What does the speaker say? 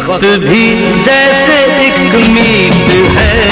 वक्त भी जैसे एक मीत है।